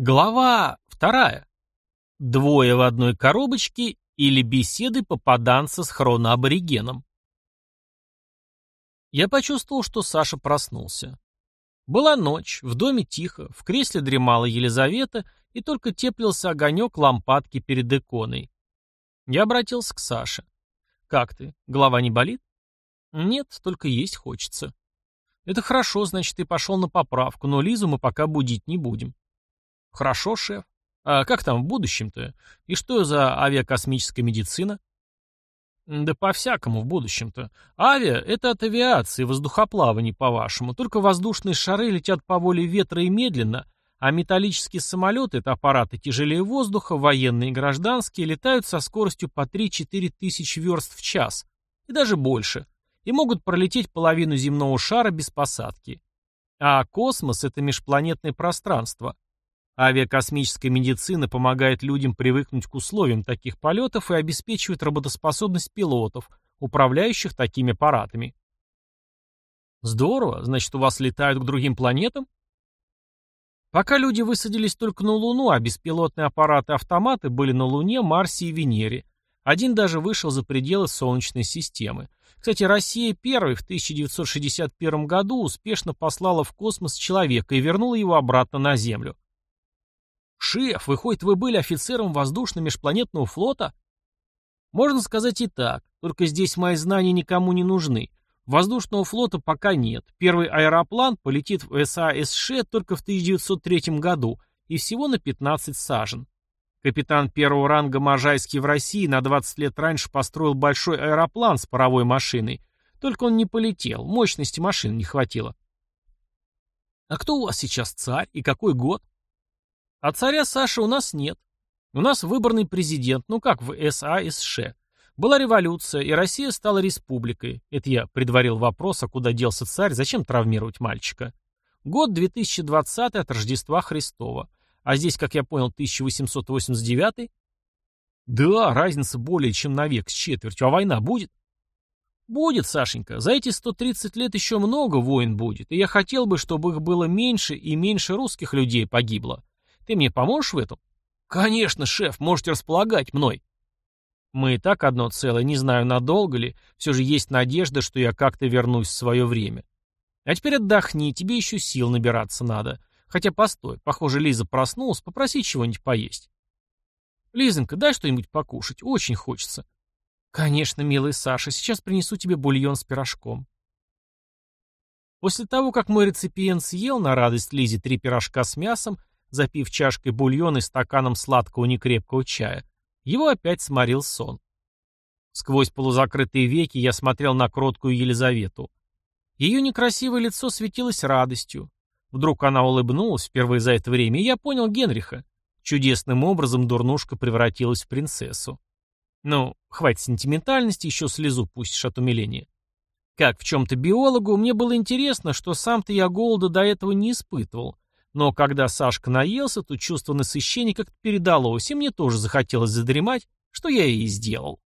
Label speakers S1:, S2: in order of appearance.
S1: Глава вторая. Двое в одной коробочке или беседы попаданца с хроноаборигеном. Я почувствовал, что Саша проснулся. Была ночь, в доме тихо, в кресле дремала Елизавета, и только теплился огонек лампадки перед иконой. Я обратился к Саше. «Как ты? Голова не болит?» «Нет, только есть хочется». «Это хорошо, значит, ты пошел на поправку, но Лизу мы пока будить не будем. Хорошо, шеф. А как там в будущем-то? И что за авиакосмическая медицина? Да по-всякому в будущем-то. Авиа — это от авиации, воздухоплавание, по-вашему. Только воздушные шары летят по воле ветра и медленно, а металлические самолеты — это аппараты тяжелее воздуха, военные и гражданские, летают со скоростью по 3-4 тысяч верст в час, и даже больше, и могут пролететь половину земного шара без посадки. А космос — это межпланетное пространство — Авиакосмическая медицина помогает людям привыкнуть к условиям таких полетов и обеспечивает работоспособность пилотов, управляющих такими аппаратами. Здорово, значит, у вас летают к другим планетам? Пока люди высадились только на Луну, а беспилотные аппараты-автоматы были на Луне, Марсе и Венере. Один даже вышел за пределы Солнечной системы. Кстати, Россия первой в 1961 году успешно послала в космос человека и вернула его обратно на Землю. «Шеф, выходит, вы были офицером воздушно-межпланетного флота?» «Можно сказать и так, только здесь мои знания никому не нужны. Воздушного флота пока нет. Первый аэроплан полетит в САСШ только в 1903 году и всего на 15 сажен. Капитан первого ранга Можайский в России на 20 лет раньше построил большой аэроплан с паровой машиной. Только он не полетел, мощности машин не хватило. А кто у вас сейчас царь и какой год? А царя Саши у нас нет. У нас выборный президент, ну как в САСШ. Была революция, и Россия стала республикой. Это я предварил вопрос, а куда делся царь, зачем травмировать мальчика. Год 2020 от Рождества Христова. А здесь, как я понял, 1889 Да, разница более чем на век с четвертью. А война будет? Будет, Сашенька. За эти 130 лет еще много войн будет. И я хотел бы, чтобы их было меньше и меньше русских людей погибло. Ты мне поможешь в этом? Конечно, шеф, можете располагать мной. Мы и так одно целое, не знаю, надолго ли, все же есть надежда, что я как-то вернусь в свое время. А теперь отдохни, тебе еще сил набираться надо. Хотя постой, похоже, Лиза проснулась, попроси чего-нибудь поесть. Лизонька, дай что-нибудь покушать, очень хочется. Конечно, милый Саша, сейчас принесу тебе бульон с пирожком. После того, как мой реципиент съел на радость Лизе три пирожка с мясом, запив чашкой бульон и стаканом сладкого некрепкого чая. Его опять сморил сон. Сквозь полузакрытые веки я смотрел на кроткую Елизавету. Ее некрасивое лицо светилось радостью. Вдруг она улыбнулась впервые за это время, и я понял Генриха. Чудесным образом дурнушка превратилась в принцессу. Ну, хватит сентиментальности, еще слезу пустишь от умиления. Как в чем-то биологу, мне было интересно, что сам-то я голода до этого не испытывал, но когда Сашка наелся, то чувство насыщения как-то передалось, и мне тоже захотелось задремать, что я и сделал.